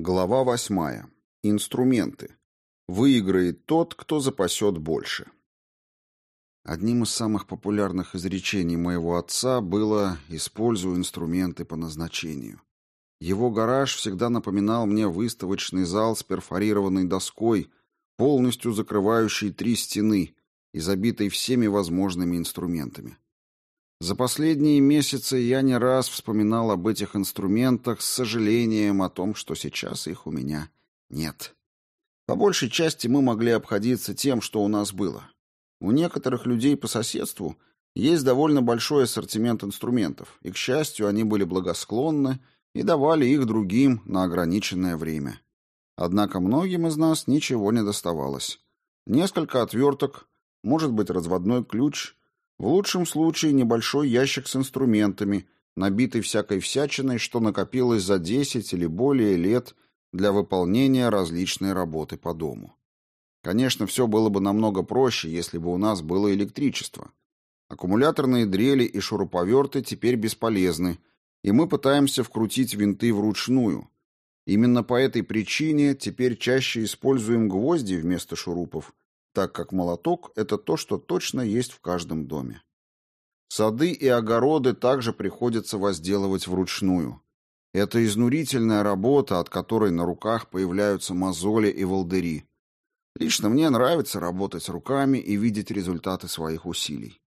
Глава восьмая. Инструменты. Выиграет тот, кто запасет больше. Одним из самых популярных изречений моего отца было «используй инструменты по назначению». Его гараж всегда напоминал мне выставочный зал с перфорированной доской, полностью закрывающей три стены и забитой всеми возможными инструментами. За последние месяцы я не раз вспоминал об этих инструментах с сожалением о том, что сейчас их у меня нет. По большей части мы могли обходиться тем, что у нас было. У некоторых людей по соседству есть довольно большой ассортимент инструментов, и, к счастью, они были благосклонны и давали их другим на ограниченное время. Однако многим из нас ничего не доставалось. Несколько отверток, может быть, разводной ключ, в лучшем случае небольшой ящик с инструментами, набитый всякой всячиной, что накопилось за 10 или более лет для выполнения различной работы по дому. Конечно, все было бы намного проще, если бы у нас было электричество. Аккумуляторные дрели и шуруповерты теперь бесполезны, и мы пытаемся вкрутить винты вручную. Именно по этой причине теперь чаще используем гвозди вместо шурупов, так как молоток – это то, что точно есть в каждом доме. Сады и огороды также приходится возделывать вручную. Это изнурительная работа, от которой на руках появляются мозоли и волдыри. Лично мне нравится работать руками и видеть результаты своих усилий.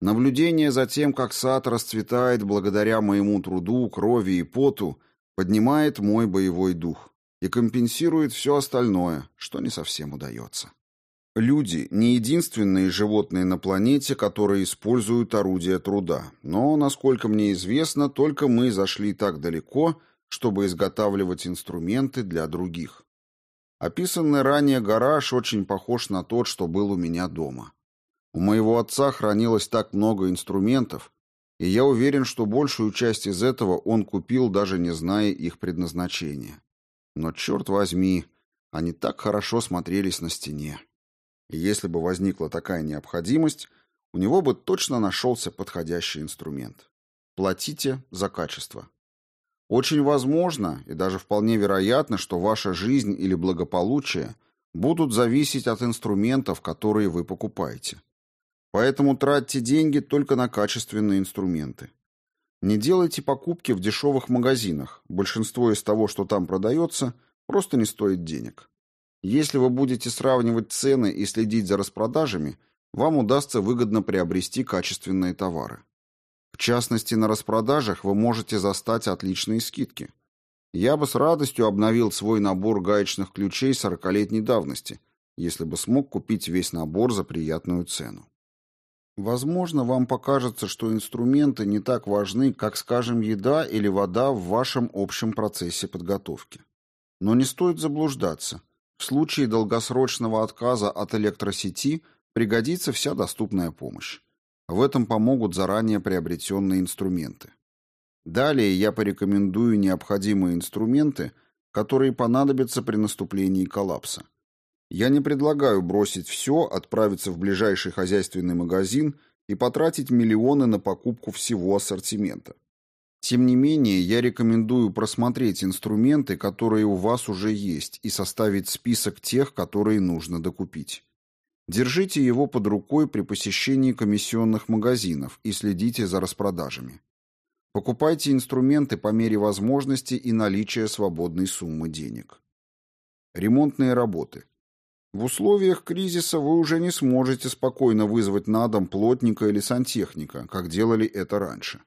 Наблюдение за тем, как сад расцветает благодаря моему труду, крови и поту, поднимает мой боевой дух и компенсирует все остальное, что не совсем удается. Люди – не единственные животные на планете, которые используют орудия труда, но, насколько мне известно, только мы зашли так далеко, чтобы изготавливать инструменты для других. Описанный ранее гараж очень похож на тот, что был у меня дома. У моего отца хранилось так много инструментов, и я уверен, что большую часть из этого он купил, даже не зная их предназначения. Но, черт возьми, они так хорошо смотрелись на стене. И если бы возникла такая необходимость, у него бы точно нашелся подходящий инструмент. Платите за качество. Очень возможно и даже вполне вероятно, что ваша жизнь или благополучие будут зависеть от инструментов, которые вы покупаете. Поэтому тратьте деньги только на качественные инструменты. Не делайте покупки в дешевых магазинах. Большинство из того, что там продается, просто не стоит денег. Если вы будете сравнивать цены и следить за распродажами, вам удастся выгодно приобрести качественные товары. В частности, на распродажах вы можете застать отличные скидки. Я бы с радостью обновил свой набор гаечных ключей 40-летней давности, если бы смог купить весь набор за приятную цену. Возможно, вам покажется, что инструменты не так важны, как, скажем, еда или вода в вашем общем процессе подготовки. Но не стоит заблуждаться – в случае долгосрочного отказа от электросети пригодится вся доступная помощь. В этом помогут заранее приобретенные инструменты. Далее я порекомендую необходимые инструменты, которые понадобятся при наступлении коллапса. Я не предлагаю бросить все, отправиться в ближайший хозяйственный магазин и потратить миллионы на покупку всего ассортимента. Тем не менее, я рекомендую просмотреть инструменты, которые у вас уже есть, и составить список тех, которые нужно докупить. Держите его под рукой при посещении комиссионных магазинов и следите за распродажами. Покупайте инструменты по мере возможности и наличия свободной суммы денег. Ремонтные работы. В условиях кризиса вы уже не сможете спокойно вызвать на дом плотника или сантехника, как делали это раньше.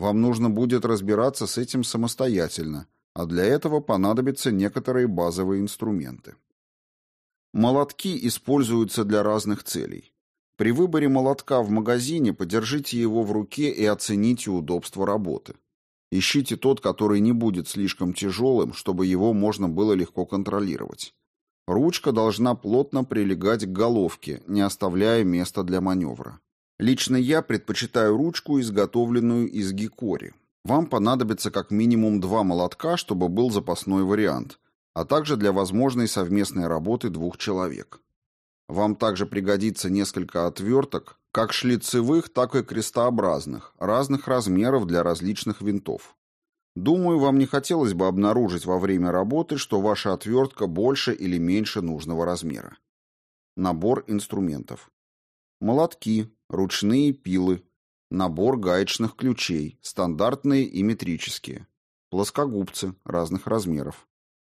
Вам нужно будет разбираться с этим самостоятельно, а для этого понадобятся некоторые базовые инструменты. Молотки используются для разных целей. При выборе молотка в магазине подержите его в руке и оцените удобство работы. Ищите тот, который не будет слишком тяжелым, чтобы его можно было легко контролировать. Ручка должна плотно прилегать к головке, не оставляя места для маневра. Лично я предпочитаю ручку, изготовленную из гикори. Вам понадобится как минимум два молотка, чтобы был запасной вариант, а также для возможной совместной работы двух человек. Вам также пригодится несколько отверток, как шлицевых, так и крестообразных, разных размеров для различных винтов. Думаю, вам не хотелось бы обнаружить во время работы, что ваша отвертка больше или меньше нужного размера. Набор инструментов. Молотки, ручные пилы, набор гаечных ключей, стандартные и метрические, плоскогубцы разных размеров,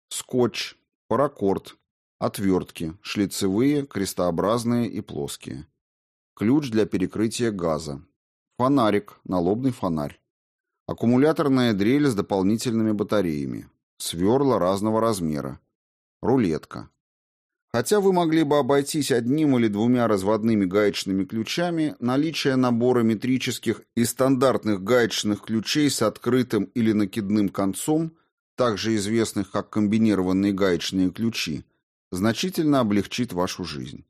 скотч, паракорд, отвертки, шлицевые, крестообразные и плоские, ключ для перекрытия газа, фонарик, налобный фонарь, аккумуляторная дрель с дополнительными батареями, сверла разного размера, рулетка. Хотя вы могли бы обойтись одним или двумя разводными гаечными ключами, наличие набора метрических и стандартных гаечных ключей с открытым или накидным концом, также известных как комбинированные гаечные ключи, значительно облегчит вашу жизнь.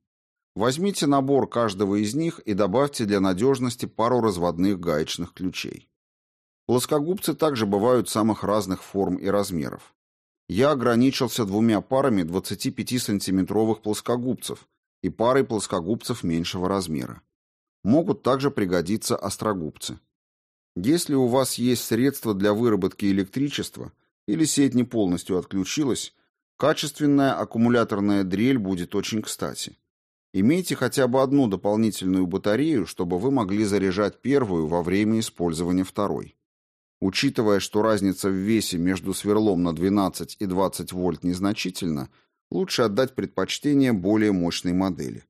Возьмите набор каждого из них и добавьте для надежности пару разводных гаечных ключей. Плоскогубцы также бывают самых разных форм и размеров. Я ограничился двумя парами 25-сантиметровых плоскогубцев и парой плоскогубцев меньшего размера. Могут также пригодиться острогубцы. Если у вас есть средства для выработки электричества или сеть не полностью отключилась, качественная аккумуляторная дрель будет очень кстати. Имейте хотя бы одну дополнительную батарею, чтобы вы могли заряжать первую во время использования второй. Учитывая, что разница в весе между сверлом на 12 и 20 вольт незначительна, лучше отдать предпочтение более мощной модели.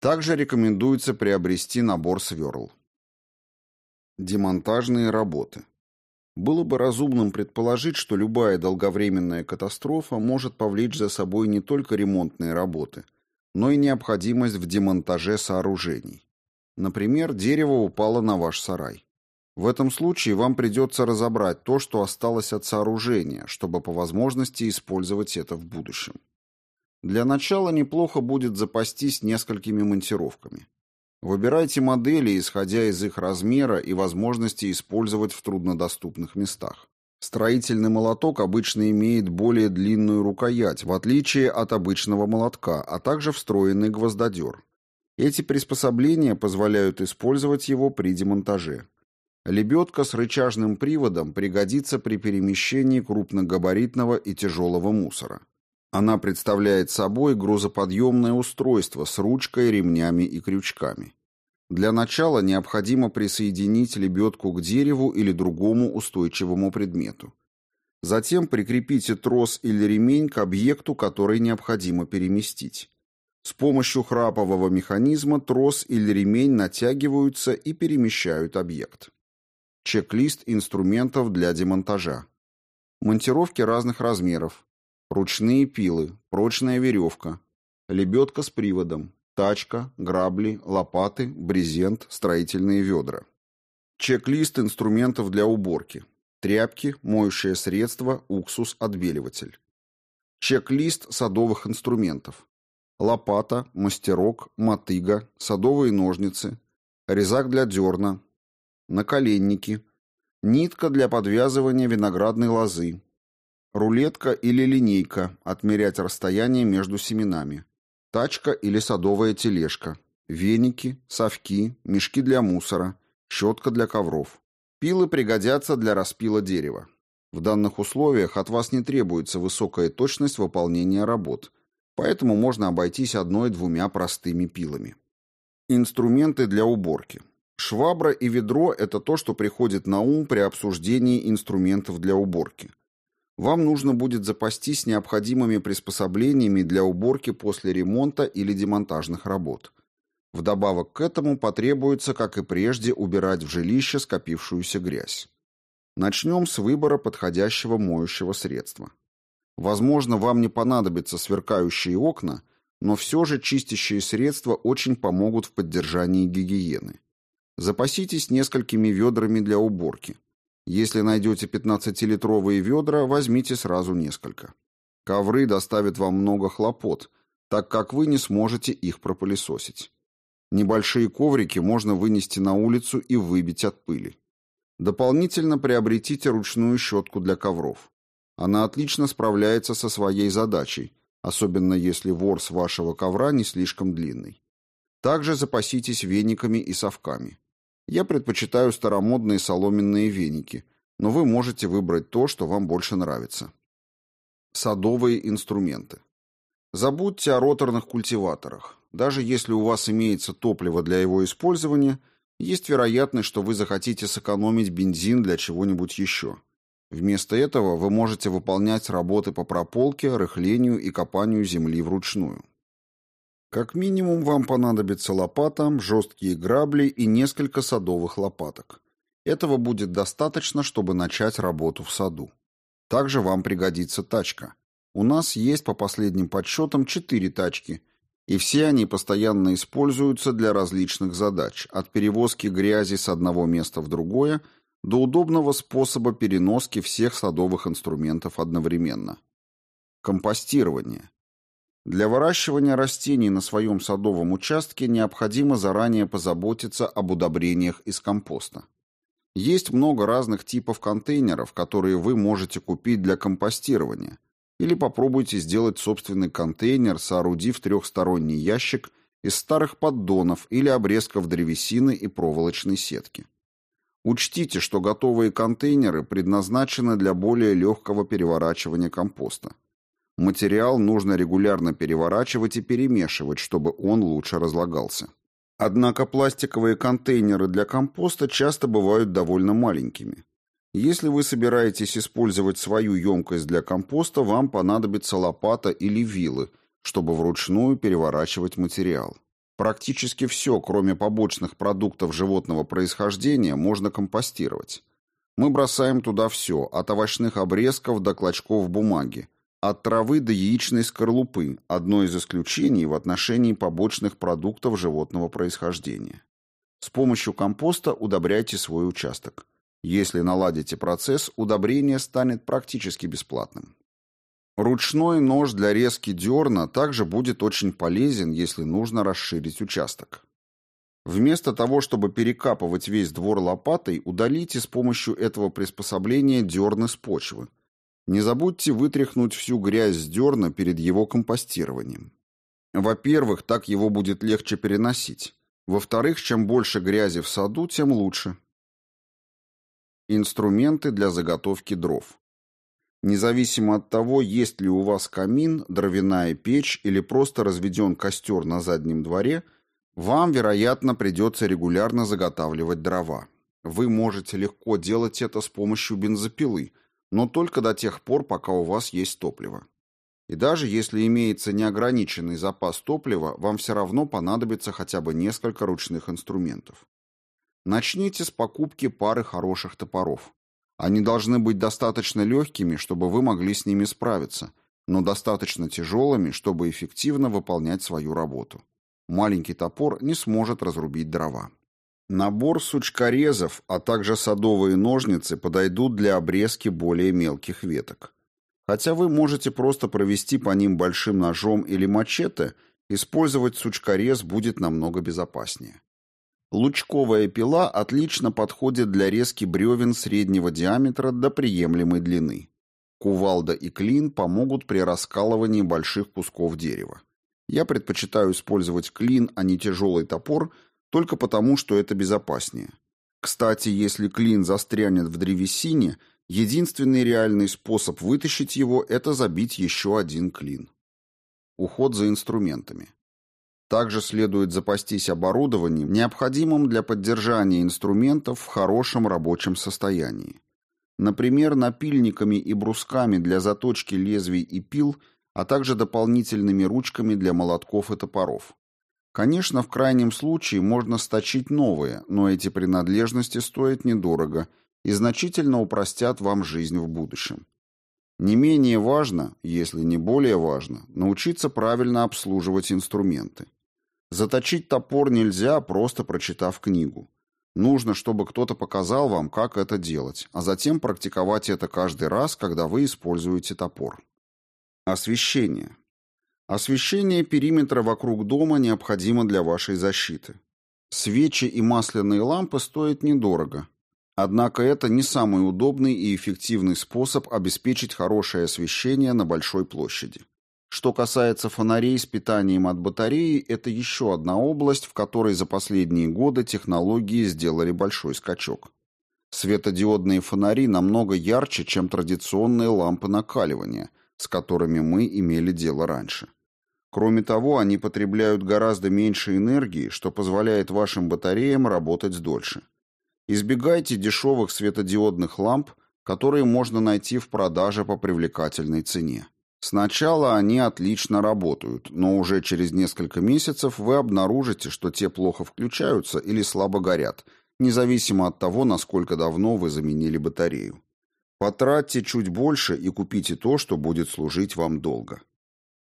Также рекомендуется приобрести набор сверл. Демонтажные работы. Было бы разумным предположить, что любая долговременная катастрофа может повлечь за собой не только ремонтные работы, но и необходимость в демонтаже сооружений. Например, дерево упало на ваш сарай. В этом случае вам придется разобрать то, что осталось от сооружения, чтобы по возможности использовать это в будущем. Для начала неплохо будет запастись несколькими монтировками. Выбирайте модели, исходя из их размера и возможности использовать в труднодоступных местах. Строительный молоток обычно имеет более длинную рукоять, в отличие от обычного молотка, а также встроенный гвоздодер. Эти приспособления позволяют использовать его при демонтаже. Лебедка с рычажным приводом пригодится при перемещении крупногабаритного и тяжелого мусора. Она представляет собой грузоподъемное устройство с ручкой, ремнями и крючками. Для начала необходимо присоединить лебедку к дереву или другому устойчивому предмету. Затем прикрепите трос или ремень к объекту, который необходимо переместить. С помощью храпового механизма трос или ремень натягиваются и перемещают объект. Чек-лист инструментов для демонтажа. Монтировки разных размеров. Ручные пилы, прочная веревка, лебедка с приводом, тачка, грабли, лопаты, брезент, строительные ведра. Чек-лист инструментов для уборки. Тряпки, моющее средство, уксус, отбеливатель. Чек-лист садовых инструментов. Лопата, мастерок, мотыга, садовые ножницы, резак для дерна, наколенники, нитка для подвязывания виноградной лозы, рулетка или линейка, отмерять расстояние между семенами, тачка или садовая тележка, веники, совки, мешки для мусора, щетка для ковров. Пилы пригодятся для распила дерева. В данных условиях от вас не требуется высокая точность выполнения работ, поэтому можно обойтись одной-двумя простыми пилами. Инструменты для уборки. Швабра и ведро – это то, что приходит на ум при обсуждении инструментов для уборки. Вам нужно будет запастись необходимыми приспособлениями для уборки после ремонта или демонтажных работ. Вдобавок к этому потребуется, как и прежде, убирать в жилище скопившуюся грязь. Начнем с выбора подходящего моющего средства. Возможно, вам не понадобятся сверкающие окна, но все же чистящие средства очень помогут в поддержании гигиены. Запаситесь несколькими ведрами для уборки. Если найдете 15-литровые ведра, возьмите сразу несколько. Ковры доставят вам много хлопот, так как вы не сможете их пропылесосить. Небольшие коврики можно вынести на улицу и выбить от пыли. Дополнительно приобретите ручную щетку для ковров. Она отлично справляется со своей задачей, особенно если ворс вашего ковра не слишком длинный. Также запаситесь вениками и совками. Я предпочитаю старомодные соломенные веники, но вы можете выбрать то, что вам больше нравится. Садовые инструменты. Забудьте о роторных культиваторах. Даже если у вас имеется топливо для его использования, есть вероятность, что вы захотите сэкономить бензин для чего-нибудь еще. Вместо этого вы можете выполнять работы по прополке, рыхлению и копанию земли вручную. Как минимум вам понадобится лопата, жесткие грабли и несколько садовых лопаток. Этого будет достаточно, чтобы начать работу в саду. Также вам пригодится тачка. У нас есть по последним подсчетам четыре тачки, и все они постоянно используются для различных задач, от перевозки грязи с одного места в другое до удобного способа переноски всех садовых инструментов одновременно. Компостирование. Для выращивания растений на своем садовом участке необходимо заранее позаботиться об удобрениях из компоста. Есть много разных типов контейнеров, которые вы можете купить для компостирования, или попробуйте сделать собственный контейнер, соорудив трехсторонний ящик из старых поддонов или обрезков древесины и проволочной сетки. Учтите, что готовые контейнеры предназначены для более легкого переворачивания компоста. Материал нужно регулярно переворачивать и перемешивать, чтобы он лучше разлагался. Однако пластиковые контейнеры для компоста часто бывают довольно маленькими. Если вы собираетесь использовать свою емкость для компоста, вам понадобится лопата или вилы, чтобы вручную переворачивать материал. Практически все, кроме побочных продуктов животного происхождения, можно компостировать. Мы бросаем туда все, от овощных обрезков до клочков бумаги, от травы до яичной скорлупы, одно из исключений в отношении побочных продуктов животного происхождения. С помощью компоста удобряйте свой участок. Если наладите процесс, удобрение станет практически бесплатным. Ручной нож для резки дерна также будет очень полезен, если нужно расширить участок. Вместо того, чтобы перекапывать весь двор лопатой, удалите с помощью этого приспособления дерны с почвы, не забудьте вытряхнуть всю грязь с дерна перед его компостированием. Во-первых, так его будет легче переносить. Во-вторых, чем больше грязи в саду, тем лучше. Инструменты для заготовки дров. Независимо от того, есть ли у вас камин, дровяная печь или просто разведен костер на заднем дворе, вам, вероятно, придется регулярно заготавливать дрова. Вы можете легко делать это с помощью бензопилы – но только до тех пор, пока у вас есть топливо. И даже если имеется неограниченный запас топлива, вам все равно понадобится хотя бы несколько ручных инструментов. Начните с покупки пары хороших топоров. Они должны быть достаточно легкими, чтобы вы могли с ними справиться, но достаточно тяжелыми, чтобы эффективно выполнять свою работу. Маленький топор не сможет разрубить дрова. Набор сучкорезов, а также садовые ножницы подойдут для обрезки более мелких веток. Хотя вы можете просто провести по ним большим ножом или мачете, использовать сучкорез будет намного безопаснее. Лучковая пила отлично подходит для резки бревен среднего диаметра до приемлемой длины. Кувалда и клин помогут при раскалывании больших кусков дерева. Я предпочитаю использовать клин, а не тяжелый топор – только потому, что это безопаснее. Кстати, если клин застрянет в древесине, единственный реальный способ вытащить его – это забить еще один клин. Уход за инструментами. Также следует запастись оборудованием, необходимым для поддержания инструментов в хорошем рабочем состоянии. Например, напильниками и брусками для заточки лезвий и пил, а также дополнительными ручками для молотков и топоров. Конечно, в крайнем случае можно сточить новые, но эти принадлежности стоят недорого и значительно упростят вам жизнь в будущем. Не менее важно, если не более важно, научиться правильно обслуживать инструменты. Заточить топор нельзя, просто прочитав книгу. Нужно, чтобы кто-то показал вам, как это делать, а затем практиковать это каждый раз, когда вы используете топор. Освещение. Освещение периметра вокруг дома необходимо для вашей защиты. Свечи и масляные лампы стоят недорого. Однако это не самый удобный и эффективный способ обеспечить хорошее освещение на большой площади. Что касается фонарей с питанием от батареи, это еще одна область, в которой за последние годы технологии сделали большой скачок. Светодиодные фонари намного ярче, чем традиционные лампы накаливания, с которыми мы имели дело раньше. Кроме того, они потребляют гораздо меньше энергии, что позволяет вашим батареям работать дольше. Избегайте дешевых светодиодных ламп, которые можно найти в продаже по привлекательной цене. Сначала они отлично работают, но уже через несколько месяцев вы обнаружите, что те плохо включаются или слабо горят, независимо от того, насколько давно вы заменили батарею. Потратьте чуть больше и купите то, что будет служить вам долго.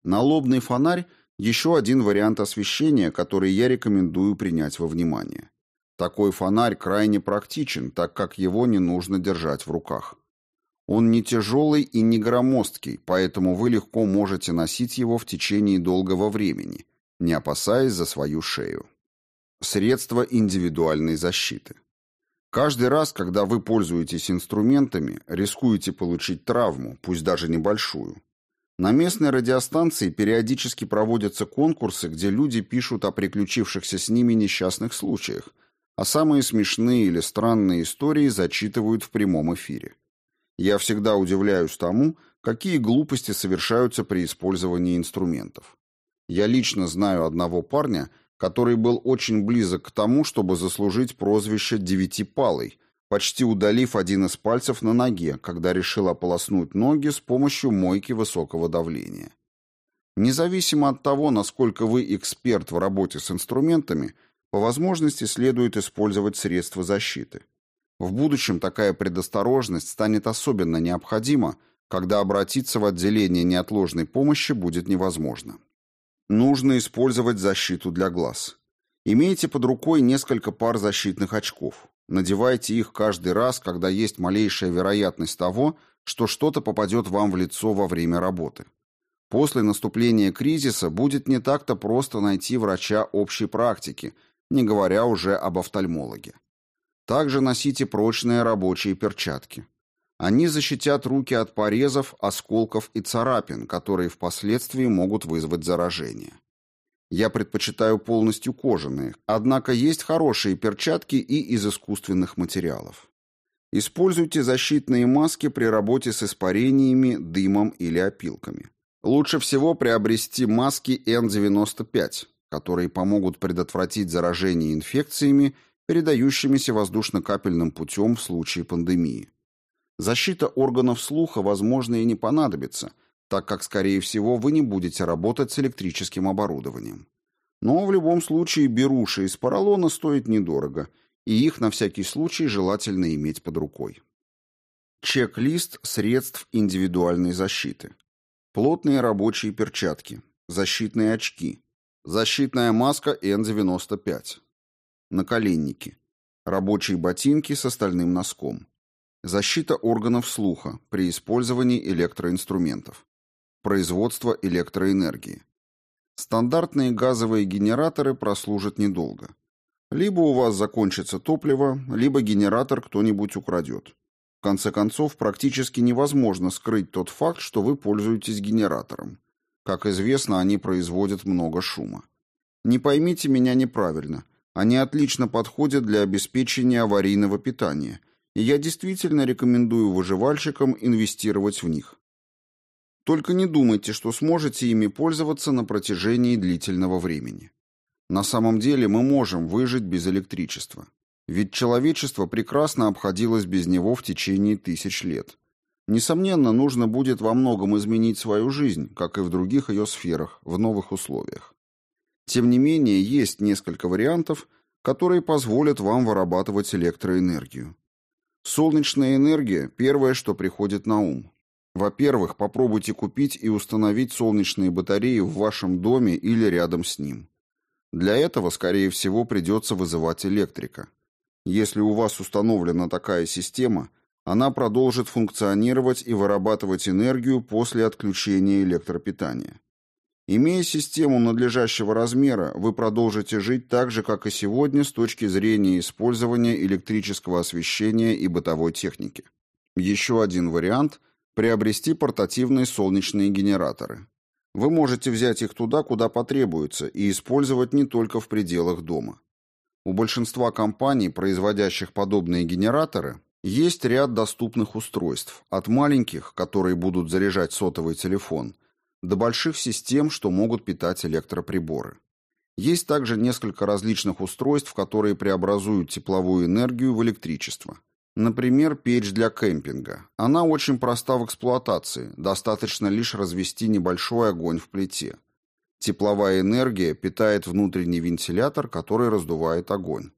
Налобный фонарь – еще один вариант освещения, который я рекомендую принять во внимание. Такой фонарь крайне практичен, так как его не нужно держать в руках. Он не тяжелый и не громоздкий, поэтому вы легко можете носить его в течение долгого времени, не опасаясь за свою шею. Средства индивидуальной защиты. Каждый раз, когда вы пользуетесь инструментами, рискуете получить травму, пусть даже небольшую. На местной радиостанции периодически проводятся конкурсы, где люди пишут о приключившихся с ними несчастных случаях, а самые смешные или странные истории зачитывают в прямом эфире. Я всегда удивляюсь тому, какие глупости совершаются при использовании инструментов. Я лично знаю одного парня, который был очень близок к тому, чтобы заслужить прозвище «девятипалый», почти удалив один из пальцев на ноге, когда решил ополоснуть ноги с помощью мойки высокого давления. Независимо от того, насколько вы эксперт в работе с инструментами, по возможности следует использовать средства защиты. В будущем такая предосторожность станет особенно необходима, когда обратиться в отделение неотложной помощи будет невозможно. Нужно использовать защиту для глаз. Имейте под рукой несколько пар защитных очков. Надевайте их каждый раз, когда есть малейшая вероятность того, что что-то попадет вам в лицо во время работы. После наступления кризиса будет не так-то просто найти врача общей практики, не говоря уже об офтальмологе. Также носите прочные рабочие перчатки. Они защитят руки от порезов, осколков и царапин, которые впоследствии могут вызвать заражение. Я предпочитаю полностью кожаные, однако есть хорошие перчатки и из искусственных материалов. Используйте защитные маски при работе с испарениями, дымом или опилками. Лучше всего приобрести маски N95, которые помогут предотвратить заражение инфекциями, передающимися воздушно-капельным путем в случае пандемии. Защита органов слуха, возможно, и не понадобится, так как, скорее всего, вы не будете работать с электрическим оборудованием. Но в любом случае беруши из поролона стоят недорого, и их на всякий случай желательно иметь под рукой. Чек-лист средств индивидуальной защиты. Плотные рабочие перчатки, защитные очки, Защитная маска N95. Наколенники. Рабочие ботинки с остальным носком. Защита органов слуха при использовании электроинструментов. Производство электроэнергии. Стандартные газовые генераторы прослужат недолго. Либо у вас закончится топливо, либо генератор кто-нибудь украдет. В конце концов, практически невозможно скрыть тот факт, что вы пользуетесь генератором. Как известно, они производят много шума. Не поймите меня неправильно. Они отлично подходят для обеспечения аварийного питания, и я действительно рекомендую выживальщикам инвестировать в них. Только не думайте, что сможете ими пользоваться на протяжении длительного времени. На самом деле мы можем выжить без электричества. Ведь человечество прекрасно обходилось без него в течение тысяч лет. Несомненно, нужно будет во многом изменить свою жизнь, как и в других ее сферах, в новых условиях. Тем не менее, есть несколько вариантов, которые позволят вам вырабатывать электроэнергию. Солнечная энергия – первое, что приходит на ум. Во-первых, попробуйте купить и установить солнечные батареи в вашем доме или рядом с ним. Для этого, скорее всего, придется вызывать электрика. Если у вас установлена такая система – она продолжит функционировать и вырабатывать энергию после отключения электропитания. Имея систему надлежащего размера, вы продолжите жить так же, как и сегодня с точки зрения использования электрического освещения и бытовой техники. Еще один вариант – приобрести портативные солнечные генераторы. Вы можете взять их туда, куда потребуется, и использовать не только в пределах дома. У большинства компаний, производящих подобные генераторы, Есть ряд доступных устройств, от маленьких, которые будут заряжать сотовый телефон, до больших систем, что могут питать электроприборы. Есть также несколько различных устройств, которые преобразуют тепловую энергию в электричество. Например, печь для кемпинга. Она очень проста в эксплуатации, достаточно лишь развести небольшой огонь в плите. Тепловая энергия питает внутренний вентилятор, который раздувает огонь.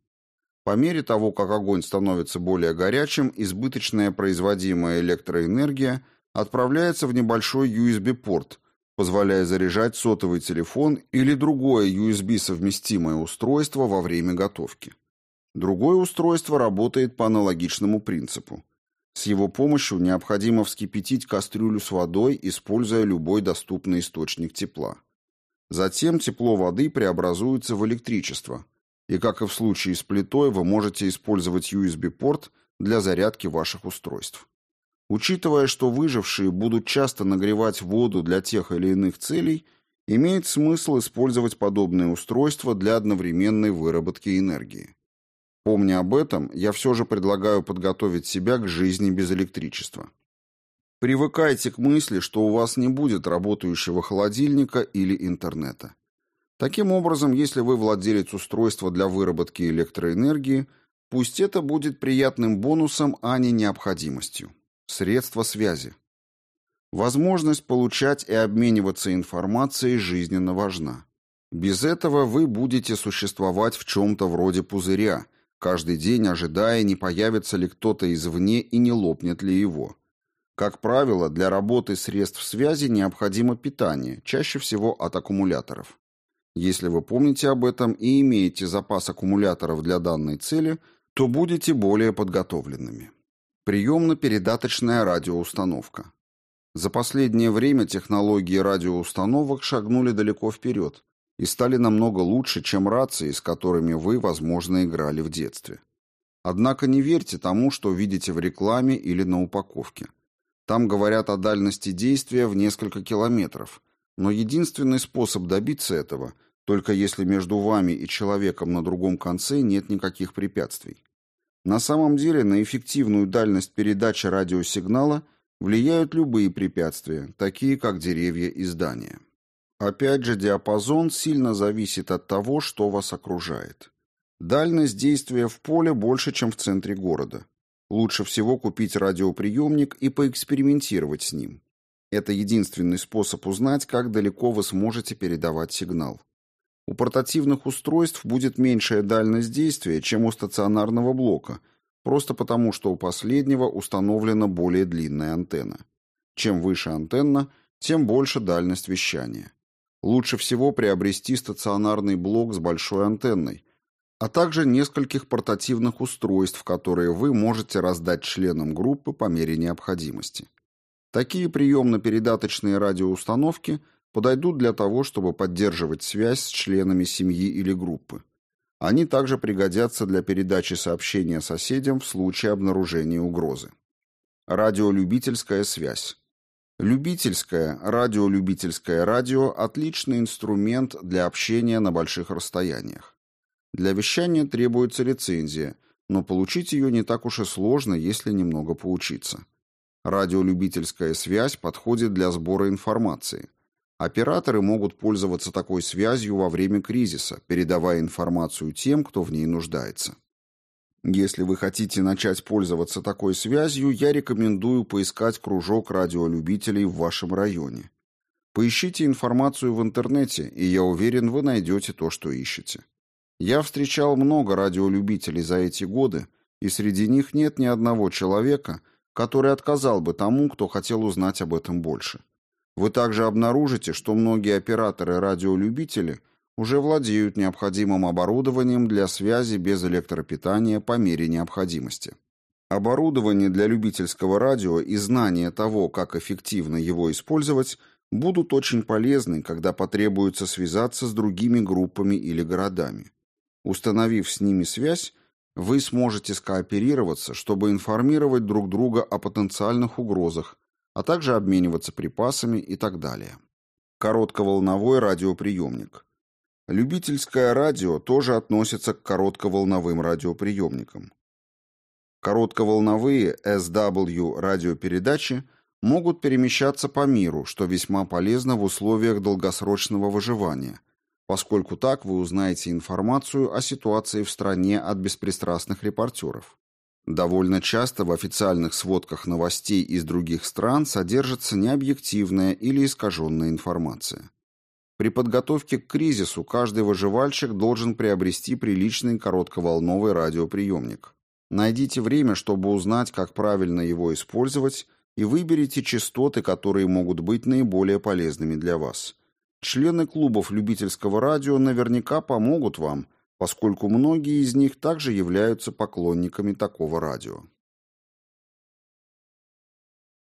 По мере того, как огонь становится более горячим, избыточная производимая электроэнергия отправляется в небольшой USB-порт, позволяя заряжать сотовый телефон или другое USB-совместимое устройство во время готовки. Другое устройство работает по аналогичному принципу. С его помощью необходимо вскипятить кастрюлю с водой, используя любой доступный источник тепла. Затем тепло воды преобразуется в электричество, и, как и в случае с плитой, вы можете использовать USB-порт для зарядки ваших устройств. Учитывая, что выжившие будут часто нагревать воду для тех или иных целей, имеет смысл использовать подобные устройства для одновременной выработки энергии. Помня об этом, я все же предлагаю подготовить себя к жизни без электричества. Привыкайте к мысли, что у вас не будет работающего холодильника или интернета. Таким образом, если вы владелец устройства для выработки электроэнергии, пусть это будет приятным бонусом, а не необходимостью. Средства связи. Возможность получать и обмениваться информацией жизненно важна. Без этого вы будете существовать в чем-то вроде пузыря, каждый день ожидая, не появится ли кто-то извне и не лопнет ли его. Как правило, для работы средств связи необходимо питание, чаще всего от аккумуляторов. Если вы помните об этом и имеете запас аккумуляторов для данной цели, то будете более подготовленными. Приемно-передаточная радиоустановка. За последнее время технологии радиоустановок шагнули далеко вперед и стали намного лучше, чем рации, с которыми вы, возможно, играли в детстве. Однако не верьте тому, что видите в рекламе или на упаковке. Там говорят о дальности действия в несколько километров, но единственный способ добиться этого – только если между вами и человеком на другом конце нет никаких препятствий. На самом деле на эффективную дальность передачи радиосигнала влияют любые препятствия, такие как деревья и здания. Опять же, диапазон сильно зависит от того, что вас окружает. Дальность действия в поле больше, чем в центре города. Лучше всего купить радиоприемник и поэкспериментировать с ним. Это единственный способ узнать, как далеко вы сможете передавать сигнал. У портативных устройств будет меньшая дальность действия, чем у стационарного блока, просто потому что у последнего установлена более длинная антенна. Чем выше антенна, тем больше дальность вещания. Лучше всего приобрести стационарный блок с большой антенной, а также нескольких портативных устройств, которые вы можете раздать членам группы по мере необходимости. Такие приемно-передаточные радиоустановки – подойдут для того, чтобы поддерживать связь с членами семьи или группы. Они также пригодятся для передачи сообщения соседям в случае обнаружения угрозы. Радиолюбительская связь. Любительское, радиолюбительское радио – отличный инструмент для общения на больших расстояниях. Для вещания требуется лицензия, но получить ее не так уж и сложно, если немного поучиться. Радиолюбительская связь подходит для сбора информации. Операторы могут пользоваться такой связью во время кризиса, передавая информацию тем, кто в ней нуждается. Если вы хотите начать пользоваться такой связью, я рекомендую поискать кружок радиолюбителей в вашем районе. Поищите информацию в интернете, и я уверен, вы найдете то, что ищете. Я встречал много радиолюбителей за эти годы, и среди них нет ни одного человека, который отказал бы тому, кто хотел узнать об этом больше. Вы также обнаружите, что многие операторы-радиолюбители уже владеют необходимым оборудованием для связи без электропитания по мере необходимости. Оборудование для любительского радио и знание того, как эффективно его использовать, будут очень полезны, когда потребуется связаться с другими группами или городами. Установив с ними связь, вы сможете скооперироваться, чтобы информировать друг друга о потенциальных угрозах, а также обмениваться припасами и так далее. Коротковолновой радиоприемник. Любительское радио тоже относится к коротковолновым радиоприемникам. Коротковолновые SW радиопередачи могут перемещаться по миру, что весьма полезно в условиях долгосрочного выживания, поскольку так вы узнаете информацию о ситуации в стране от беспристрастных репортеров. Довольно часто в официальных сводках новостей из других стран содержится необъективная или искаженная информация. При подготовке к кризису каждый выживальщик должен приобрести приличный коротковолновый радиоприемник. Найдите время, чтобы узнать, как правильно его использовать, и выберите частоты, которые могут быть наиболее полезными для вас. Члены клубов любительского радио наверняка помогут вам, поскольку многие из них также являются поклонниками такого радио.